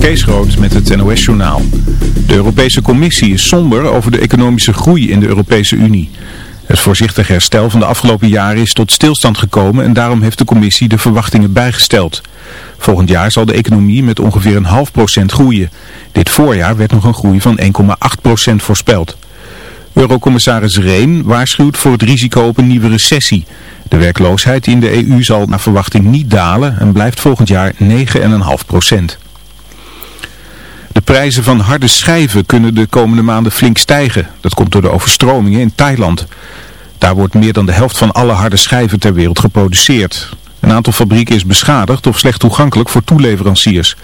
Kees Groot met het NOS-journaal. De Europese Commissie is somber over de economische groei in de Europese Unie. Het voorzichtig herstel van de afgelopen jaren is tot stilstand gekomen en daarom heeft de Commissie de verwachtingen bijgesteld. Volgend jaar zal de economie met ongeveer een half procent groeien. Dit voorjaar werd nog een groei van 1,8 procent voorspeld. Eurocommissaris Reen waarschuwt voor het risico op een nieuwe recessie. De werkloosheid in de EU zal naar verwachting niet dalen en blijft volgend jaar 9,5 procent. De prijzen van harde schijven kunnen de komende maanden flink stijgen. Dat komt door de overstromingen in Thailand. Daar wordt meer dan de helft van alle harde schijven ter wereld geproduceerd. Een aantal fabrieken is beschadigd of slecht toegankelijk voor toeleveranciers.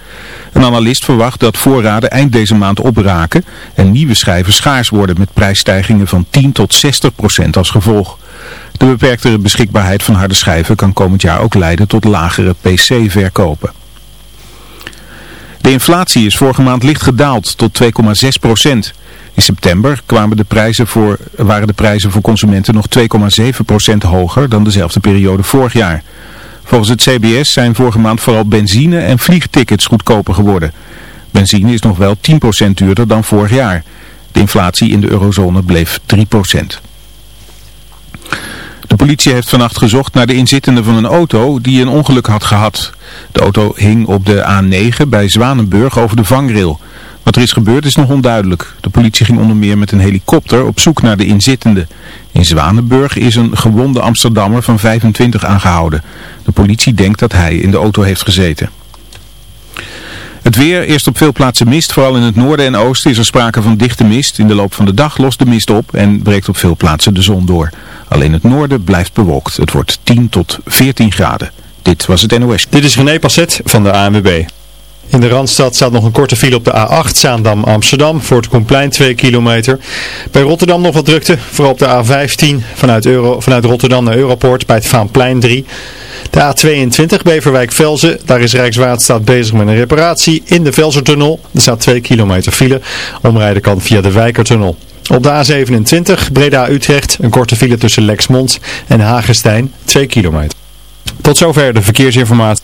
Een analist verwacht dat voorraden eind deze maand opraken en nieuwe schijven schaars worden met prijsstijgingen van 10 tot 60 procent als gevolg. De beperktere beschikbaarheid van harde schijven kan komend jaar ook leiden tot lagere PC-verkopen. De inflatie is vorige maand licht gedaald tot 2,6 procent. In september kwamen de prijzen voor, waren de prijzen voor consumenten nog 2,7 procent hoger dan dezelfde periode vorig jaar. Volgens het CBS zijn vorige maand vooral benzine en vliegtickets goedkoper geworden. Benzine is nog wel 10% duurder dan vorig jaar. De inflatie in de eurozone bleef 3%. De politie heeft vannacht gezocht naar de inzittende van een auto die een ongeluk had gehad. De auto hing op de A9 bij Zwanenburg over de vangrail. Wat er is gebeurd is nog onduidelijk. De politie ging onder meer met een helikopter op zoek naar de inzittende. In Zwanenburg is een gewonde Amsterdammer van 25 aangehouden. De politie denkt dat hij in de auto heeft gezeten. Het weer, eerst op veel plaatsen mist, vooral in het noorden en oosten is er sprake van dichte mist. In de loop van de dag lost de mist op en breekt op veel plaatsen de zon door. Alleen het noorden blijft bewolkt. Het wordt 10 tot 14 graden. Dit was het NOS. Dit is René Passet van de ANWB. In de Randstad staat nog een korte file op de A8 Zaandam-Amsterdam voor het Komplein 2 kilometer. Bij Rotterdam nog wat drukte, vooral op de A15 vanuit, Euro, vanuit Rotterdam naar Europoort bij het Vaanplein 3. De A22 Beverwijk-Velzen, daar is Rijkswaterstaat bezig met een reparatie in de Velsertunnel. Er staat 2 kilometer file, omrijden kan via de Wijkertunnel. Op de A27 Breda-Utrecht een korte file tussen Lexmond en Hagestein 2 kilometer. Tot zover de verkeersinformatie.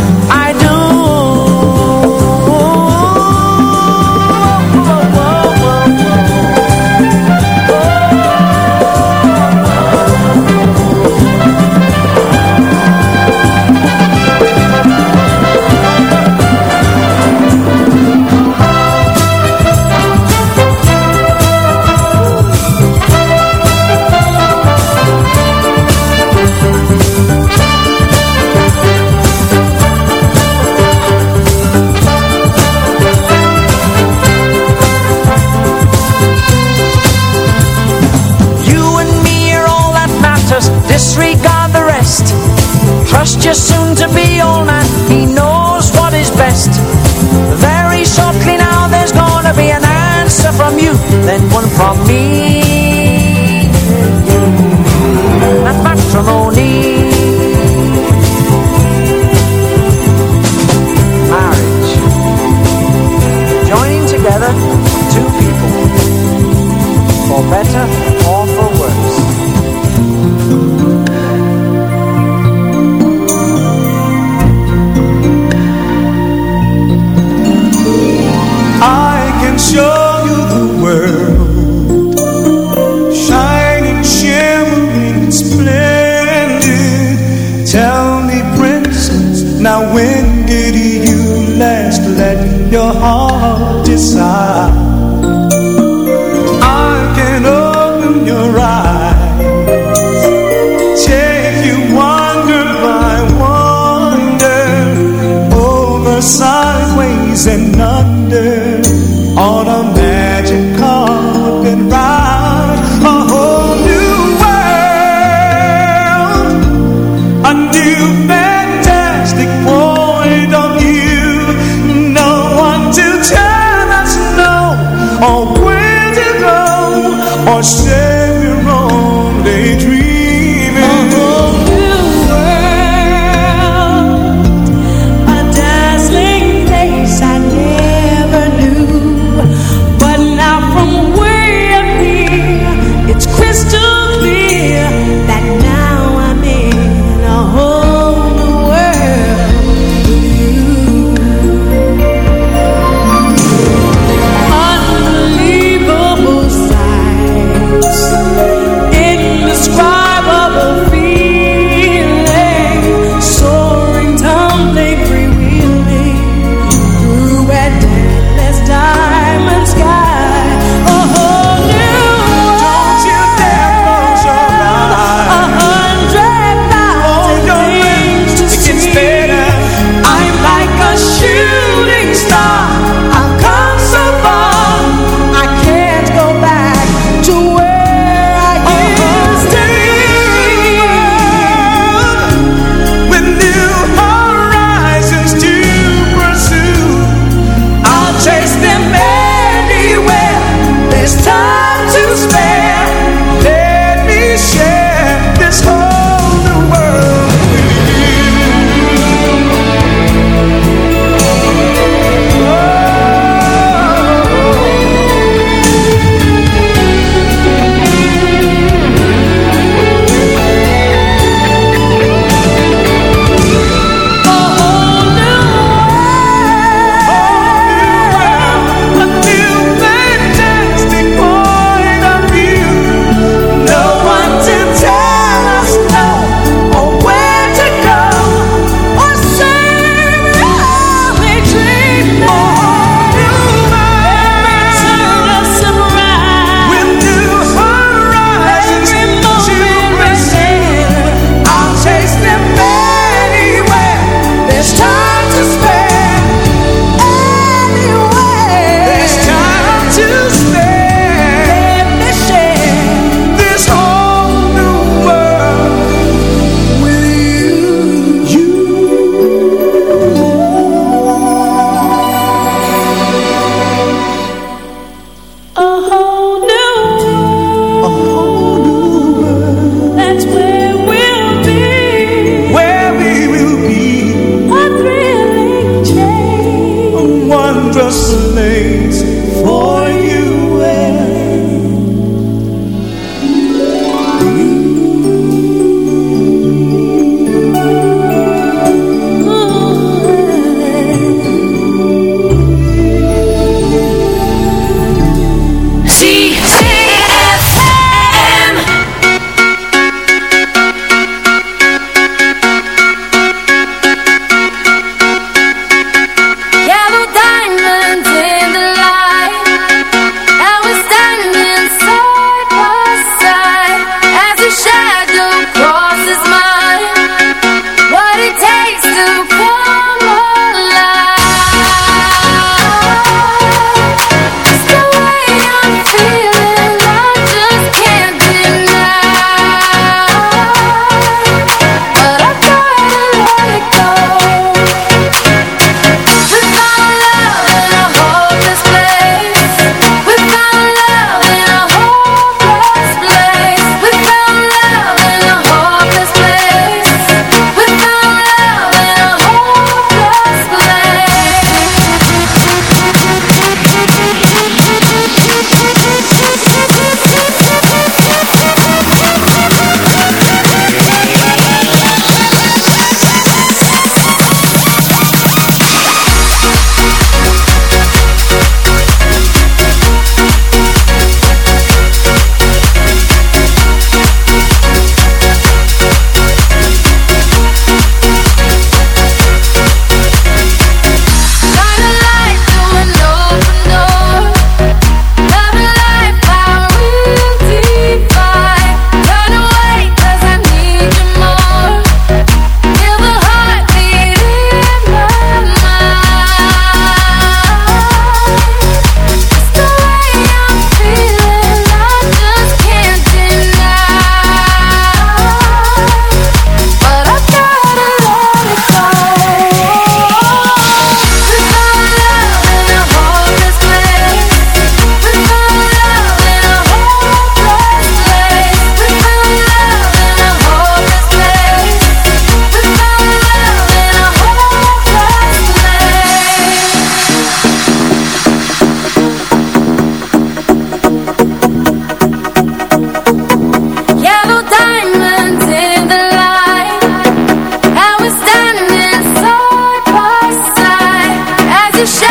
to show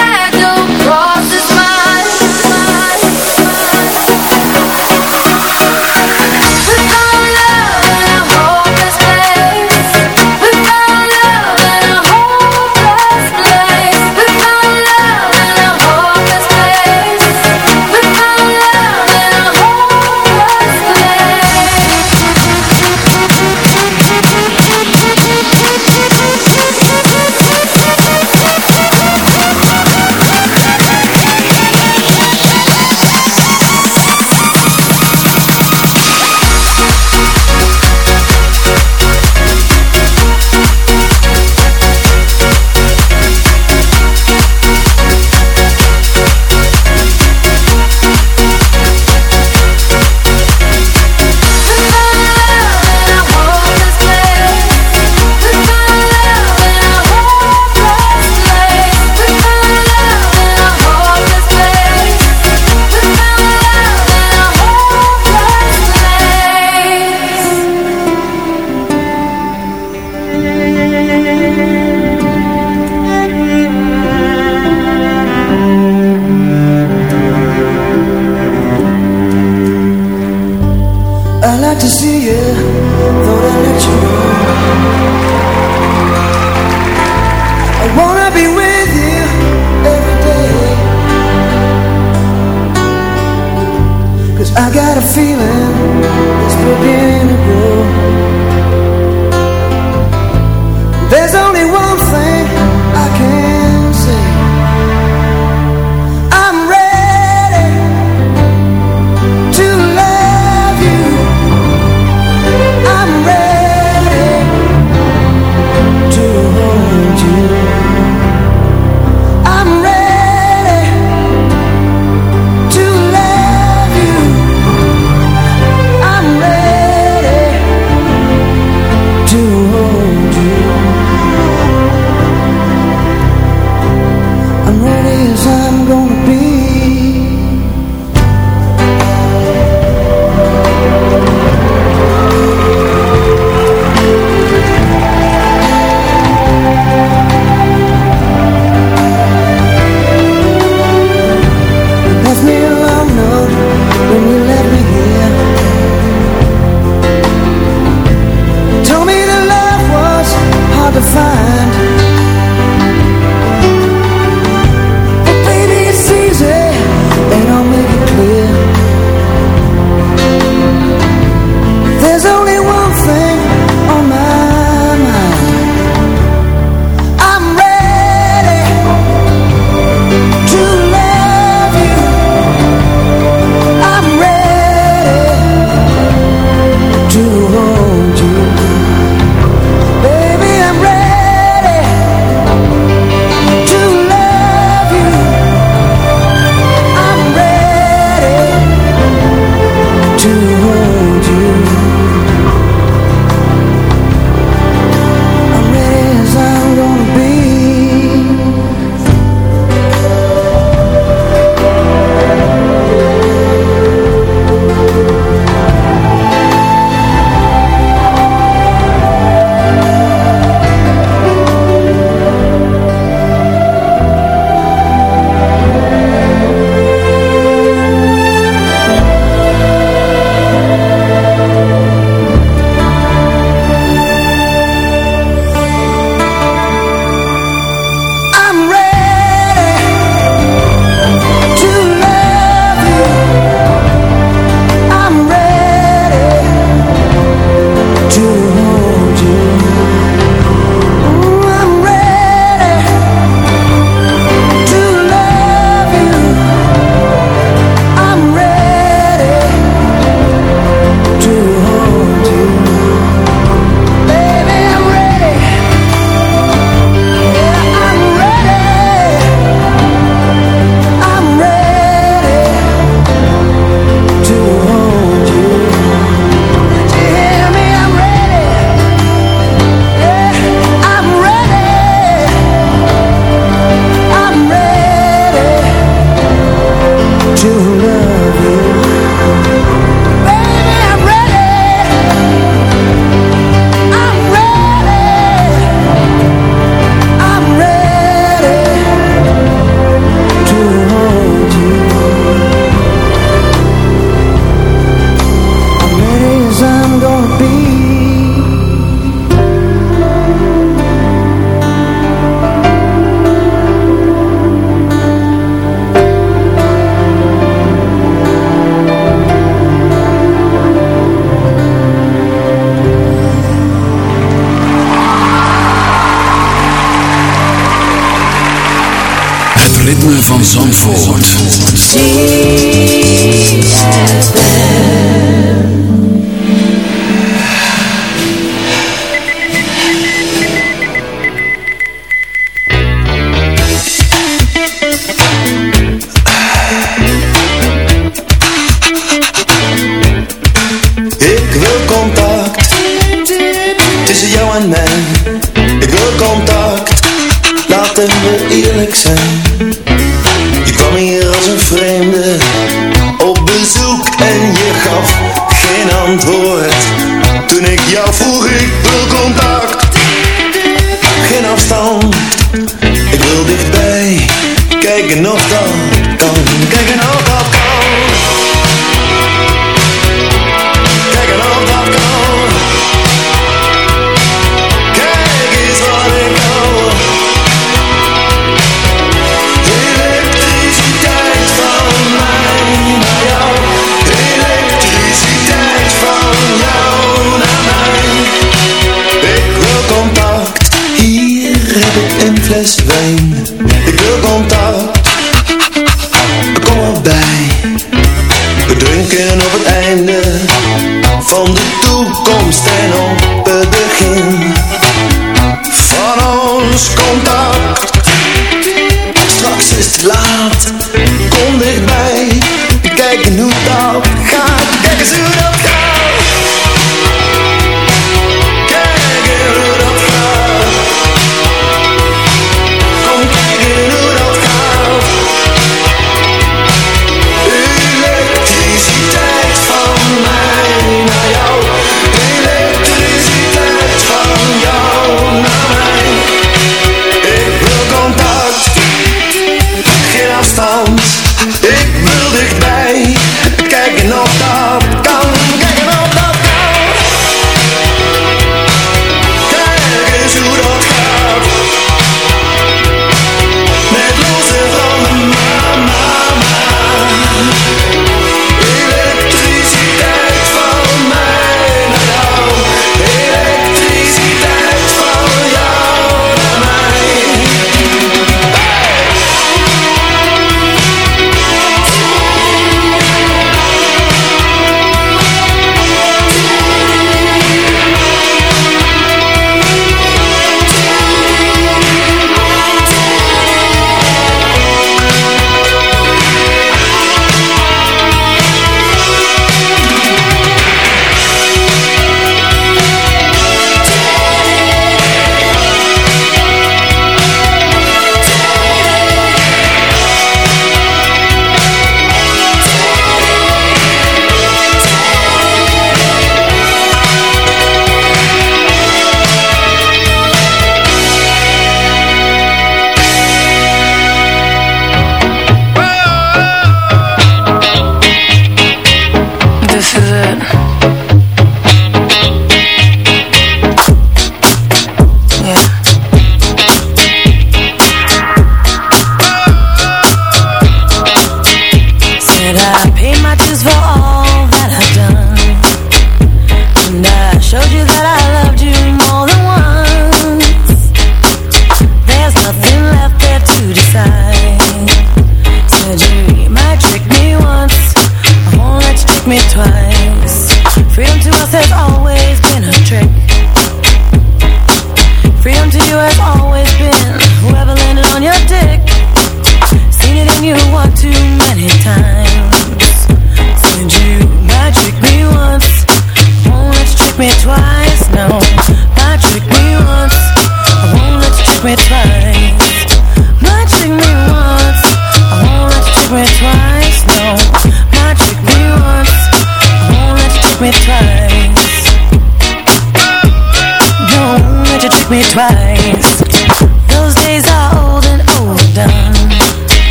Freedom oh, to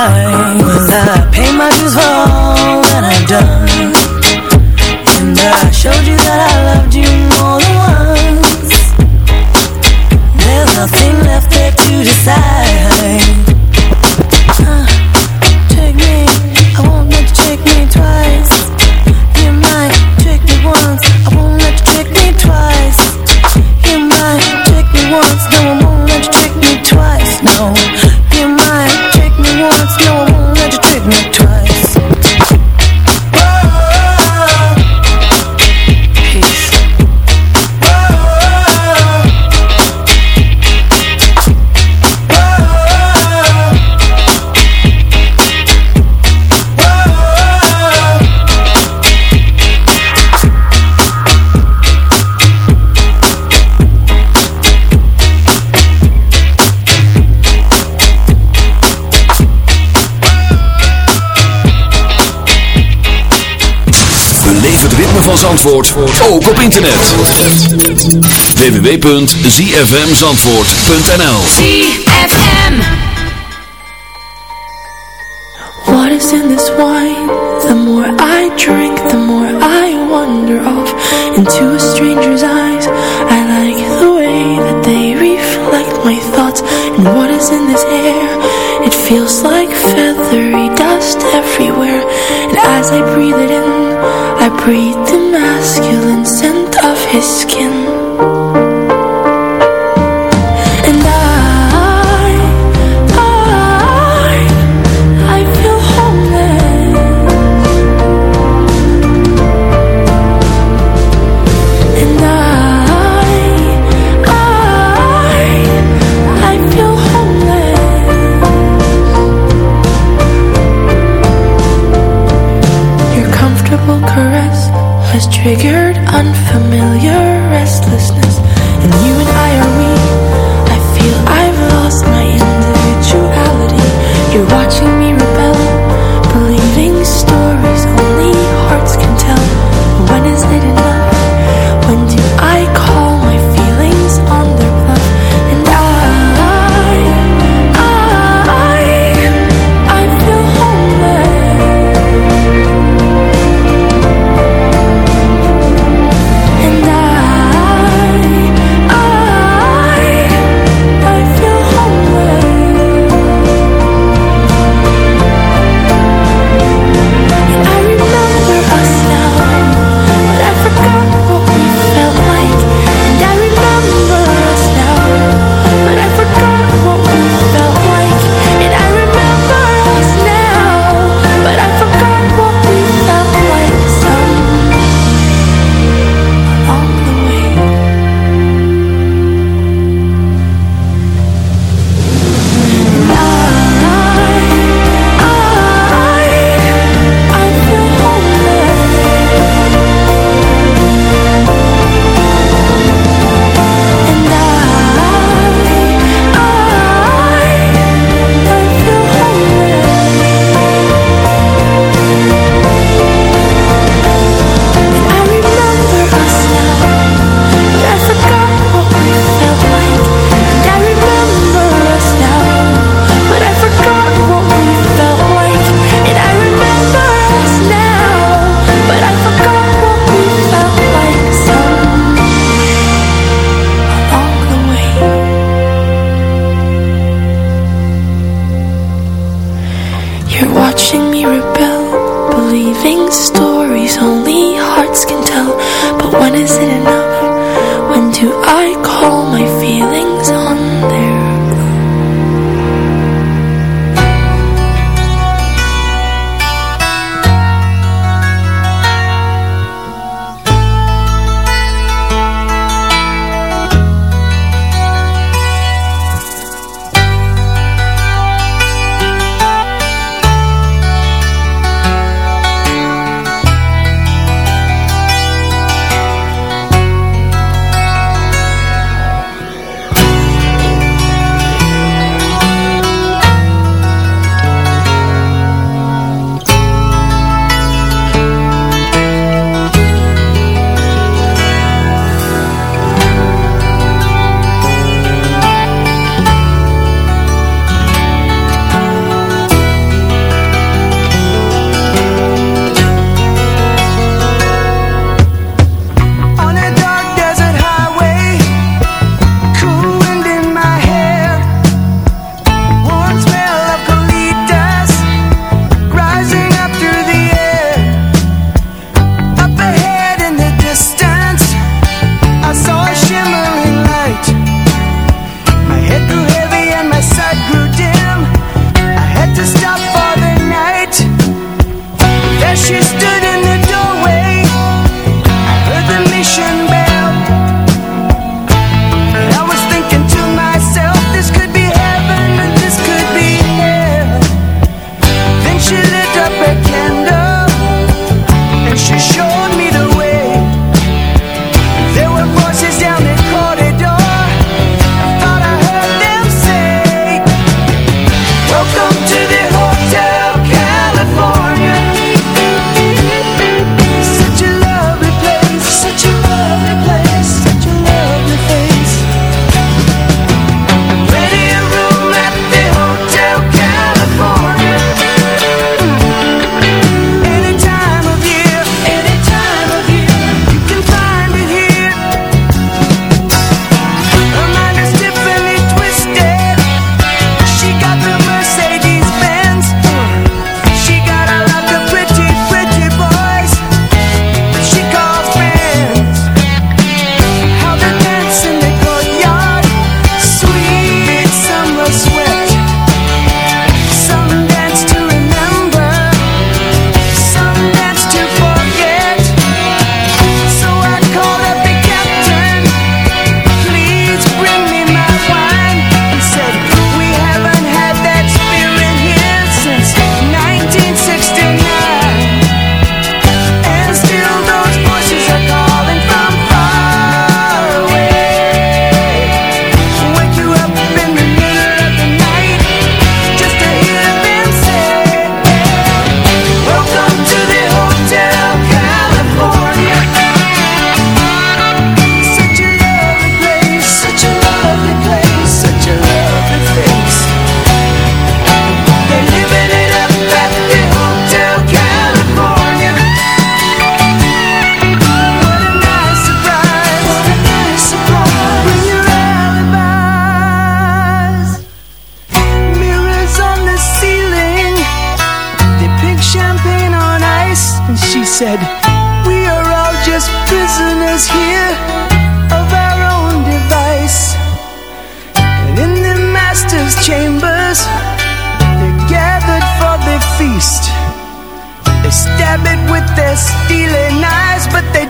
trick Zandvoort ook op internet. www.zfmzandvoort.nl ZFM What is in this wine? The more I drink, the more I wander off into a stranger's eyes. I like the way that they reflect my thoughts. And what is in this here of our own device. And in the master's chambers, they're gathered for the feast. They stab it with their steely knives, but they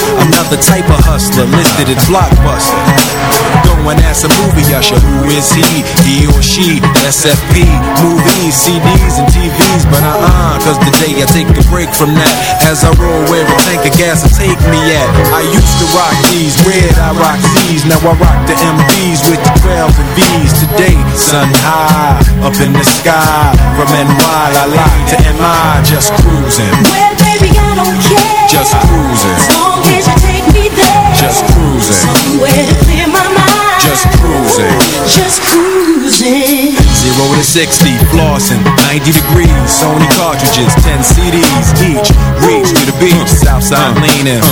Another type of hustler, listed as blockbuster. Going as a movie usher, who is he? He or she? SFP, movies, CDs, and TVs. But uh-uh, cause the day I take a break from that, as I roll where a tank of gas will take me at. I used to rock these, red I rock these. Now I rock the MVs with the 12s and V's. Today, sun high, up in the sky. From NY, la la to MI, just cruising. Well, baby, I don't care. Just cruising. As long as you take me there. Just cruising. Somewhere to clear my mind. Just cruising. Just cruising. Zero to 60, flossing, 90 degrees, Sony cartridges, 10 CDs each. Reach to the beach, Southside leaning.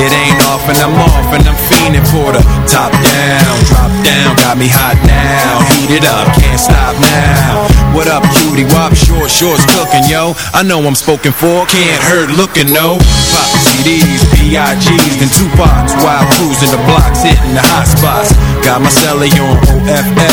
It ain't off and I'm off and I'm fiending for the top down, drop down. Got me hot now, heat it up, can't stop now. What up, cutie? Wop short shorts cooking, yo. I know I'm spoken for, can't hurt looking, no. Pop CDs, B.I.G's, and Tupacs while cruising the blocks, hitting the hot spots. Got my celly on OFF,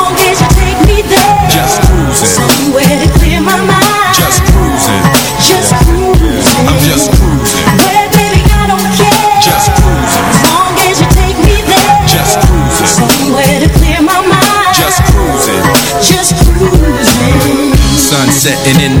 Setting in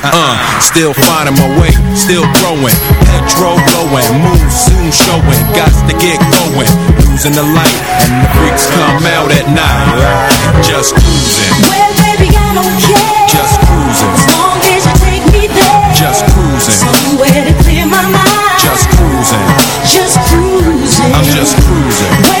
Uh, still finding my way, still growing. Petrol blowing, moon soon showing. Got to get going. Losing the light, and the freaks come out at night. Just cruising, Well, baby, I don't care. just cruising, As long as you take me there. just cruising, Somewhere to clear my mind. just cruising. Just cruising. I'm just cruising. Well,